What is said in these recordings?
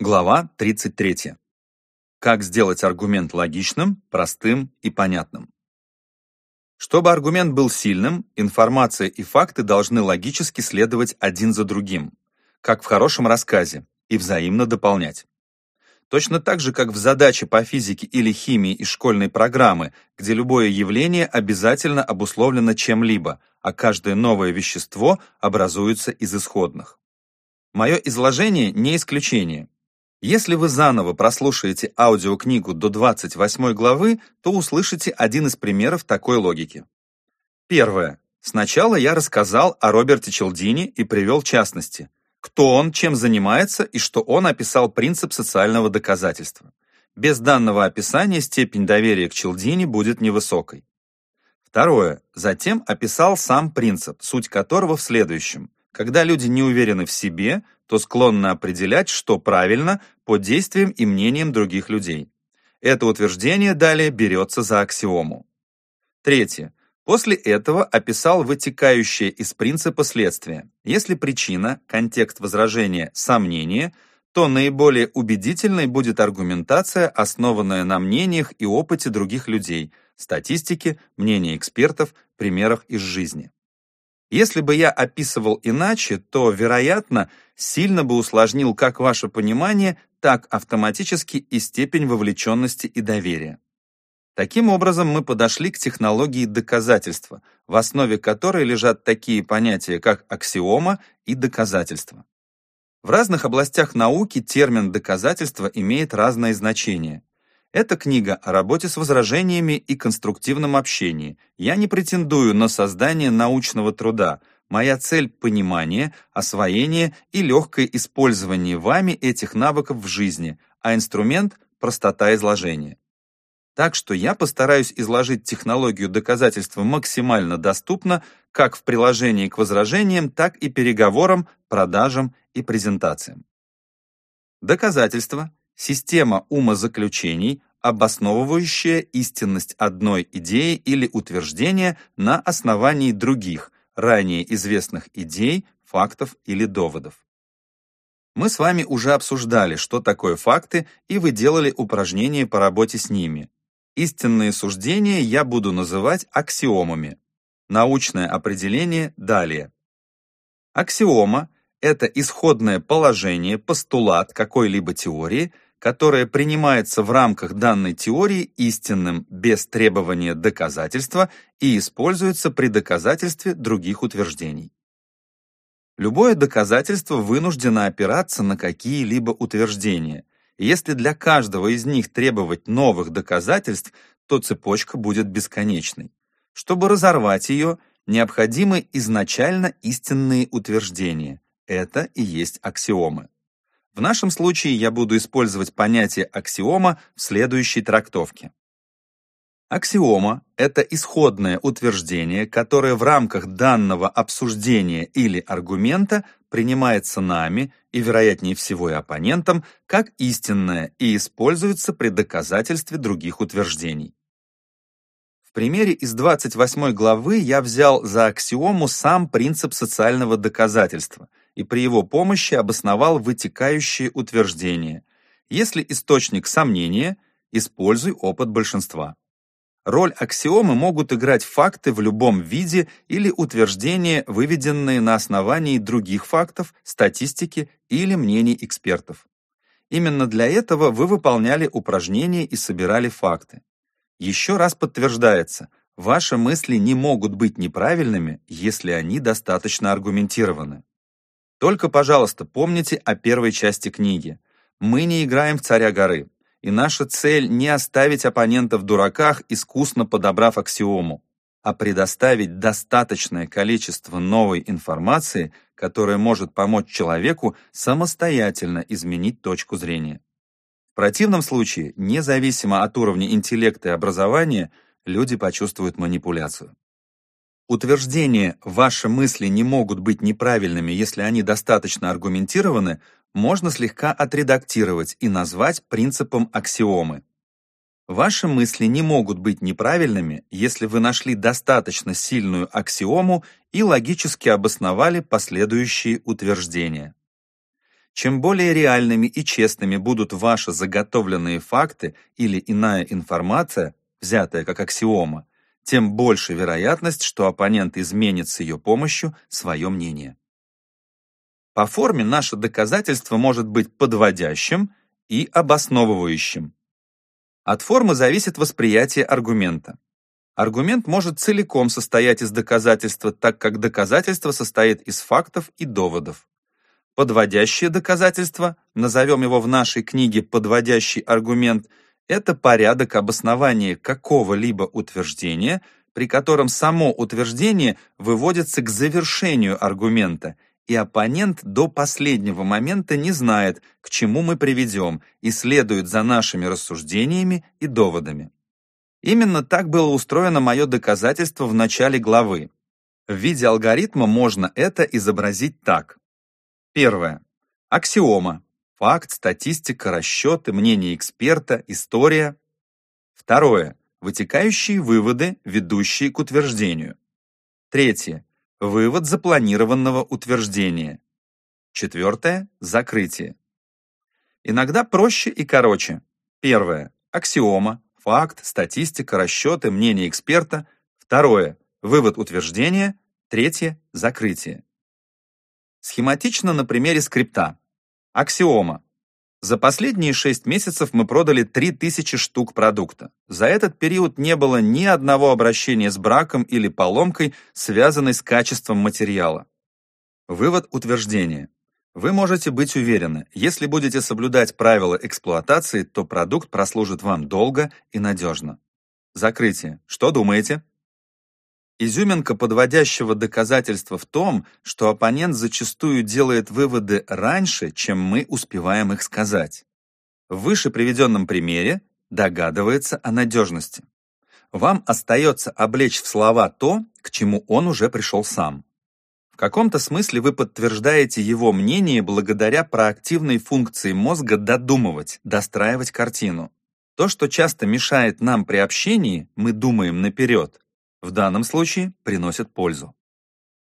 Глава 33. Как сделать аргумент логичным, простым и понятным. Чтобы аргумент был сильным, информация и факты должны логически следовать один за другим, как в хорошем рассказе, и взаимно дополнять. Точно так же, как в задаче по физике или химии из школьной программы, где любое явление обязательно обусловлено чем-либо, а каждое новое вещество образуется из исходных. Мое изложение не исключение. Если вы заново прослушаете аудиокнигу до 28 главы, то услышите один из примеров такой логики. Первое. Сначала я рассказал о Роберте Челдине и привел частности. Кто он, чем занимается и что он описал принцип социального доказательства. Без данного описания степень доверия к Челдине будет невысокой. Второе. Затем описал сам принцип, суть которого в следующем. Когда люди не уверены в себе, то склонны определять, что правильно, по действиям и мнениям других людей. Это утверждение далее берется за аксиому. Третье. После этого описал вытекающее из принципа следствие. Если причина, контекст возражения, сомнение, то наиболее убедительной будет аргументация, основанная на мнениях и опыте других людей, статистике, мнении экспертов, примерах из жизни. Если бы я описывал иначе, то, вероятно, сильно бы усложнил как ваше понимание, так автоматически и степень вовлеченности и доверия. Таким образом, мы подошли к технологии доказательства, в основе которой лежат такие понятия, как аксиома и доказательство. В разных областях науки термин «доказательство» имеет разное значение. Эта книга о работе с возражениями и конструктивном общении. Я не претендую на создание научного труда. Моя цель – понимание, освоение и легкое использование вами этих навыков в жизни, а инструмент – простота изложения. Так что я постараюсь изложить технологию доказательства максимально доступно как в приложении к возражениям, так и переговорам, продажам и презентациям. Доказательство система умозаключений, обосновывающая истинность одной идеи или утверждения на основании других, ранее известных идей, фактов или доводов. Мы с вами уже обсуждали, что такое факты, и вы делали упражнения по работе с ними. Истинные суждения я буду называть аксиомами. Научное определение далее. Аксиома – это исходное положение, постулат какой-либо теории – которое принимается в рамках данной теории истинным без требования доказательства и используется при доказательстве других утверждений. Любое доказательство вынуждено опираться на какие-либо утверждения. Если для каждого из них требовать новых доказательств, то цепочка будет бесконечной. Чтобы разорвать ее, необходимы изначально истинные утверждения. Это и есть аксиомы. В нашем случае я буду использовать понятие аксиома в следующей трактовке. Аксиома – это исходное утверждение, которое в рамках данного обсуждения или аргумента принимается нами и, вероятнее всего, и оппонентом, как истинное и используется при доказательстве других утверждений. В примере из 28 главы я взял за аксиому сам принцип социального доказательства и при его помощи обосновал вытекающие утверждения. Если источник сомнения, используй опыт большинства. Роль аксиомы могут играть факты в любом виде или утверждения, выведенные на основании других фактов, статистики или мнений экспертов. Именно для этого вы выполняли упражнения и собирали факты. Еще раз подтверждается, ваши мысли не могут быть неправильными, если они достаточно аргументированы. Только, пожалуйста, помните о первой части книги. Мы не играем в царя горы, и наша цель не оставить оппонента в дураках, искусно подобрав аксиому, а предоставить достаточное количество новой информации, которая может помочь человеку самостоятельно изменить точку зрения. В противном случае, независимо от уровня интеллекта и образования, люди почувствуют манипуляцию. Утверждение «ваши мысли не могут быть неправильными, если они достаточно аргументированы» можно слегка отредактировать и назвать принципом аксиомы. Ваши мысли не могут быть неправильными, если вы нашли достаточно сильную аксиому и логически обосновали последующие утверждения. Чем более реальными и честными будут ваши заготовленные факты или иная информация, взятая как аксиома, тем больше вероятность, что оппонент изменит с ее помощью свое мнение. По форме наше доказательство может быть подводящим и обосновывающим. От формы зависит восприятие аргумента. Аргумент может целиком состоять из доказательства, так как доказательство состоит из фактов и доводов. Подводящее доказательство, назовем его в нашей книге «подводящий аргумент», это порядок обоснования какого-либо утверждения, при котором само утверждение выводится к завершению аргумента, и оппонент до последнего момента не знает, к чему мы приведем, и следует за нашими рассуждениями и доводами. Именно так было устроено мое доказательство в начале главы. В виде алгоритма можно это изобразить так. Первое. Аксиома. Факт, статистика, расчеты, мнение эксперта, история. Второе. Вытекающие выводы, ведущие к утверждению. Третье. Вывод запланированного утверждения. Четвертое. Закрытие. Иногда проще и короче. Первое. Аксиома, факт, статистика, расчеты, мнение эксперта. Второе – вывод утверждения. Третье – закрытие. Схематично на примере скрипта. Аксиома. За последние 6 месяцев мы продали 3000 штук продукта. За этот период не было ни одного обращения с браком или поломкой, связанной с качеством материала. Вывод утверждения. Вы можете быть уверены, если будете соблюдать правила эксплуатации, то продукт прослужит вам долго и надежно. Закрытие. Что думаете? Изюминка подводящего доказательства в том, что оппонент зачастую делает выводы раньше, чем мы успеваем их сказать. В выше приведенном примере догадывается о надежности. Вам остается облечь в слова то, к чему он уже пришел сам. В каком-то смысле вы подтверждаете его мнение благодаря проактивной функции мозга додумывать, достраивать картину. То, что часто мешает нам при общении, мы думаем наперед, в данном случае приносит пользу.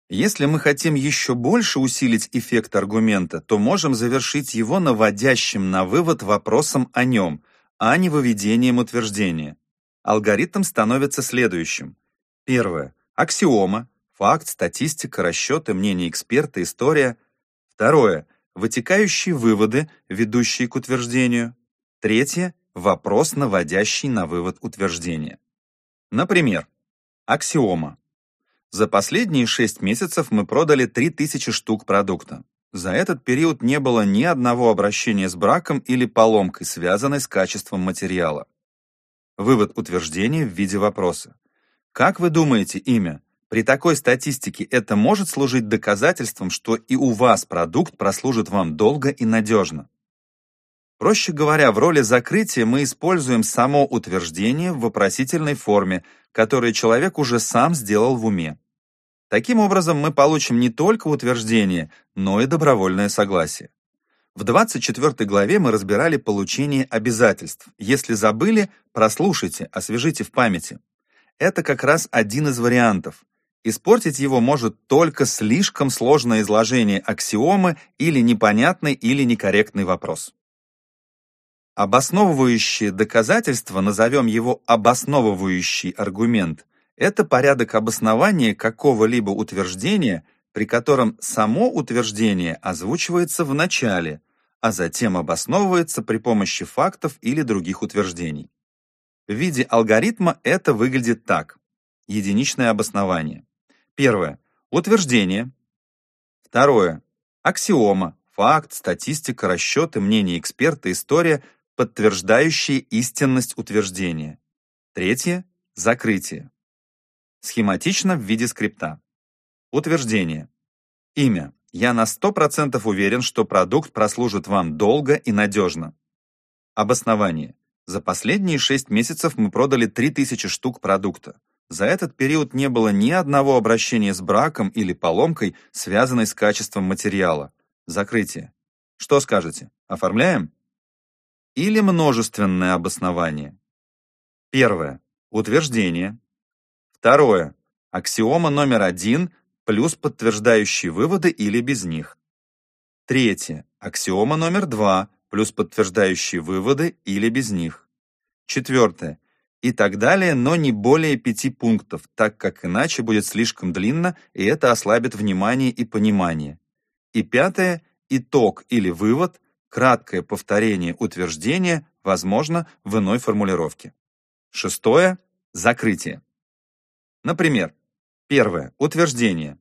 Если мы хотим еще больше усилить эффект аргумента, то можем завершить его наводящим на вывод вопросом о нем, а не выведением утверждения. Алгоритм становится следующим. Первое. Аксиома, Факт, статистика, расчеты, мнение эксперта, история. Второе. Вытекающие выводы, ведущие к утверждению. Третье. Вопрос, наводящий на вывод утверждения. Например, аксиома. За последние 6 месяцев мы продали 3000 штук продукта. За этот период не было ни одного обращения с браком или поломкой, связанной с качеством материала. Вывод утверждения в виде вопроса. Как вы думаете, имя? При такой статистике это может служить доказательством, что и у вас продукт прослужит вам долго и надежно. Проще говоря, в роли закрытия мы используем само утверждение в вопросительной форме, которое человек уже сам сделал в уме. Таким образом, мы получим не только утверждение, но и добровольное согласие. В 24 главе мы разбирали получение обязательств. Если забыли, прослушайте, освежите в памяти. Это как раз один из вариантов. Испортить его может только слишком сложное изложение аксиомы или непонятный или некорректный вопрос. Обосновывающее доказательство, назовем его обосновывающий аргумент, это порядок обоснования какого-либо утверждения, при котором само утверждение озвучивается в начале, а затем обосновывается при помощи фактов или других утверждений. В виде алгоритма это выглядит так. Единичное обоснование. Первое. Утверждение. Второе. Аксиома, факт, статистика, расчеты, мнение эксперта, история, подтверждающие истинность утверждения. Третье. Закрытие. Схематично в виде скрипта. Утверждение. Имя. Я на 100% уверен, что продукт прослужит вам долго и надежно. Обоснование. За последние 6 месяцев мы продали 3000 штук продукта. За этот период не было ни одного обращения с браком или поломкой, связанной с качеством материала. Закрытие. Что скажете? Оформляем? Или множественное обоснование. Первое. Утверждение. Второе. Аксиома номер один плюс подтверждающие выводы или без них. Третье. Аксиома номер два, плюс подтверждающие выводы или без них. Четвертое. И так далее, но не более пяти пунктов, так как иначе будет слишком длинно, и это ослабит внимание и понимание. И пятое. Итог или вывод, краткое повторение утверждения, возможно, в иной формулировке. Шестое. Закрытие. Например, первое. Утверждение.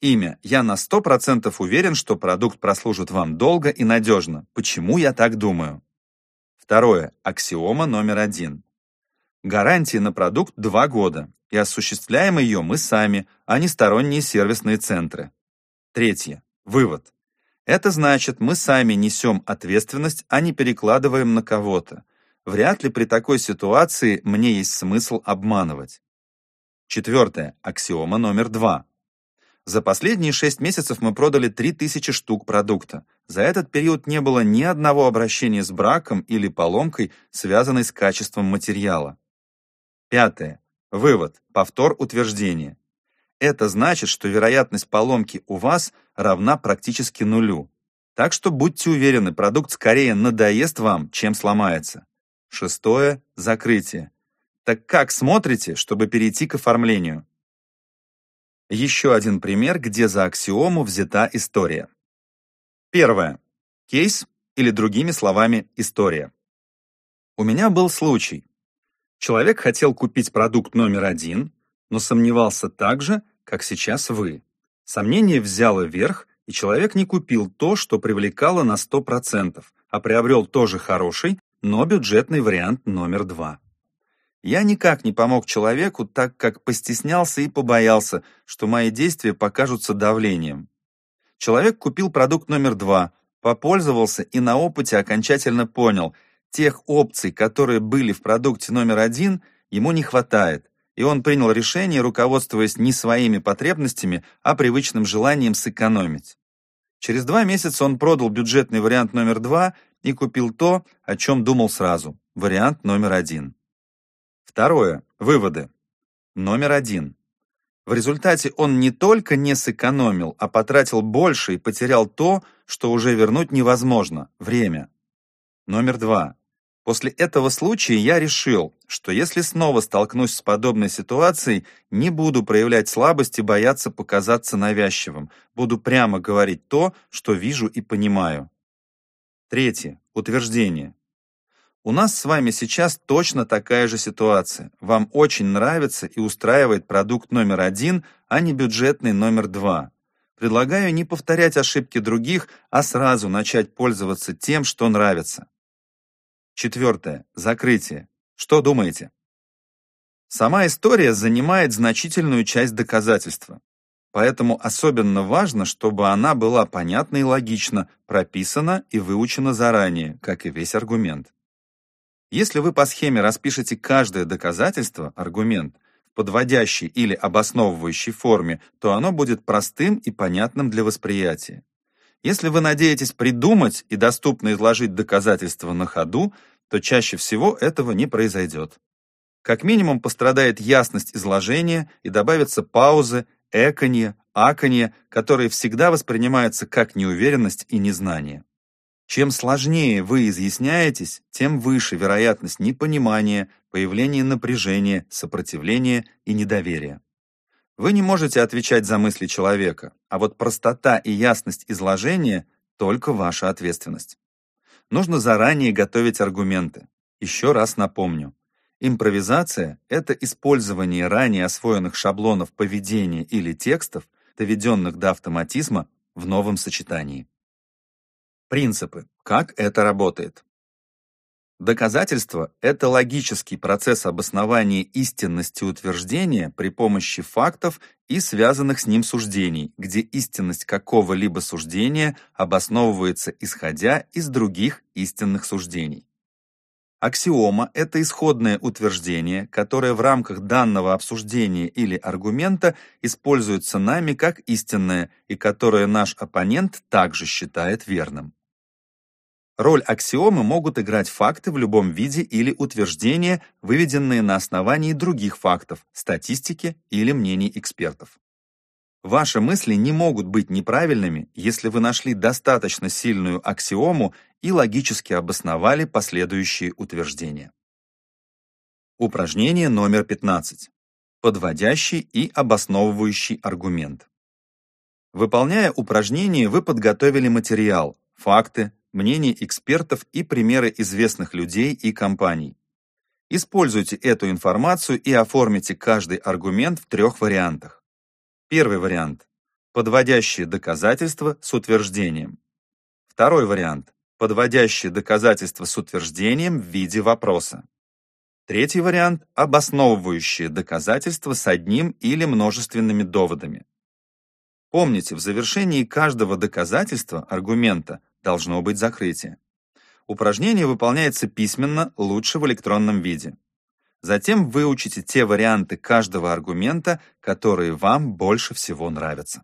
Имя. Я на 100% уверен, что продукт прослужит вам долго и надежно. Почему я так думаю? Второе. Аксиома номер один. Гарантии на продукт 2 года, и осуществляем ее мы сами, а не сторонние сервисные центры. Третье. Вывод. Это значит, мы сами несем ответственность, а не перекладываем на кого-то. Вряд ли при такой ситуации мне есть смысл обманывать. Четвертое. Аксиома номер два. За последние шесть месяцев мы продали 3000 штук продукта. За этот период не было ни одного обращения с браком или поломкой, связанной с качеством материала. Пятое. Вывод. Повтор утверждения. Это значит, что вероятность поломки у вас равна практически нулю. Так что будьте уверены, продукт скорее надоест вам, чем сломается. Шестое. Закрытие. Так как смотрите, чтобы перейти к оформлению? Еще один пример, где за аксиому взята история. Первое. Кейс, или другими словами, история. У меня был случай. Человек хотел купить продукт номер один, но сомневался так же, как сейчас вы. Сомнение взяло верх, и человек не купил то, что привлекало на 100%, а приобрел тоже хороший, но бюджетный вариант номер два. Я никак не помог человеку, так как постеснялся и побоялся, что мои действия покажутся давлением. Человек купил продукт номер два, попользовался и на опыте окончательно понял, тех опций, которые были в продукте номер один, ему не хватает, и он принял решение, руководствуясь не своими потребностями, а привычным желанием сэкономить. Через два месяца он продал бюджетный вариант номер два и купил то, о чем думал сразу, вариант номер один. Второе. Выводы. Номер один. В результате он не только не сэкономил, а потратил больше и потерял то, что уже вернуть невозможно – время. Номер два. После этого случая я решил, что если снова столкнусь с подобной ситуацией, не буду проявлять слабость и бояться показаться навязчивым, буду прямо говорить то, что вижу и понимаю. Третье. Утверждение. У нас с вами сейчас точно такая же ситуация. Вам очень нравится и устраивает продукт номер один, а не бюджетный номер два. Предлагаю не повторять ошибки других, а сразу начать пользоваться тем, что нравится. Четвертое. Закрытие. Что думаете? Сама история занимает значительную часть доказательства. Поэтому особенно важно, чтобы она была понятна и логична, прописана и выучена заранее, как и весь аргумент. Если вы по схеме распишете каждое доказательство, аргумент, в подводящей или обосновывающей форме, то оно будет простым и понятным для восприятия. Если вы надеетесь придумать и доступно изложить доказательства на ходу, то чаще всего этого не произойдет. Как минимум пострадает ясность изложения и добавятся паузы, эканье, аканье, которые всегда воспринимаются как неуверенность и незнание. Чем сложнее вы изъясняетесь, тем выше вероятность непонимания, появления напряжения, сопротивления и недоверия. Вы не можете отвечать за мысли человека, а вот простота и ясность изложения – только ваша ответственность. Нужно заранее готовить аргументы. Еще раз напомню. Импровизация – это использование ранее освоенных шаблонов поведения или текстов, доведенных до автоматизма, в новом сочетании. Принципы. Как это работает? Доказательство – это логический процесс обоснования истинности утверждения при помощи фактов и связанных с ним суждений, где истинность какого-либо суждения обосновывается исходя из других истинных суждений. Аксиома – это исходное утверждение, которое в рамках данного обсуждения или аргумента используется нами как истинное и которое наш оппонент также считает верным. Роль аксиомы могут играть факты в любом виде или утверждения, выведенные на основании других фактов, статистики или мнений экспертов. Ваши мысли не могут быть неправильными, если вы нашли достаточно сильную аксиому и логически обосновали последующие утверждения. Упражнение номер 15. Подводящий и обосновывающий аргумент. Выполняя упражнение, вы подготовили материал, факты, мнения экспертов и примеры известных людей и компаний. Используйте эту информацию и оформите каждый аргумент в трех вариантах. Первый вариант – подводящие доказательства с утверждением. Второй вариант – подводящие доказательства с утверждением в виде вопроса. Третий вариант – обосновывающие доказательства с одним или множественными доводами. Помните, в завершении каждого доказательства, аргумента, должно быть закрытие. Упражнение выполняется письменно, лучше в электронном виде. Затем выучите те варианты каждого аргумента, которые вам больше всего нравятся.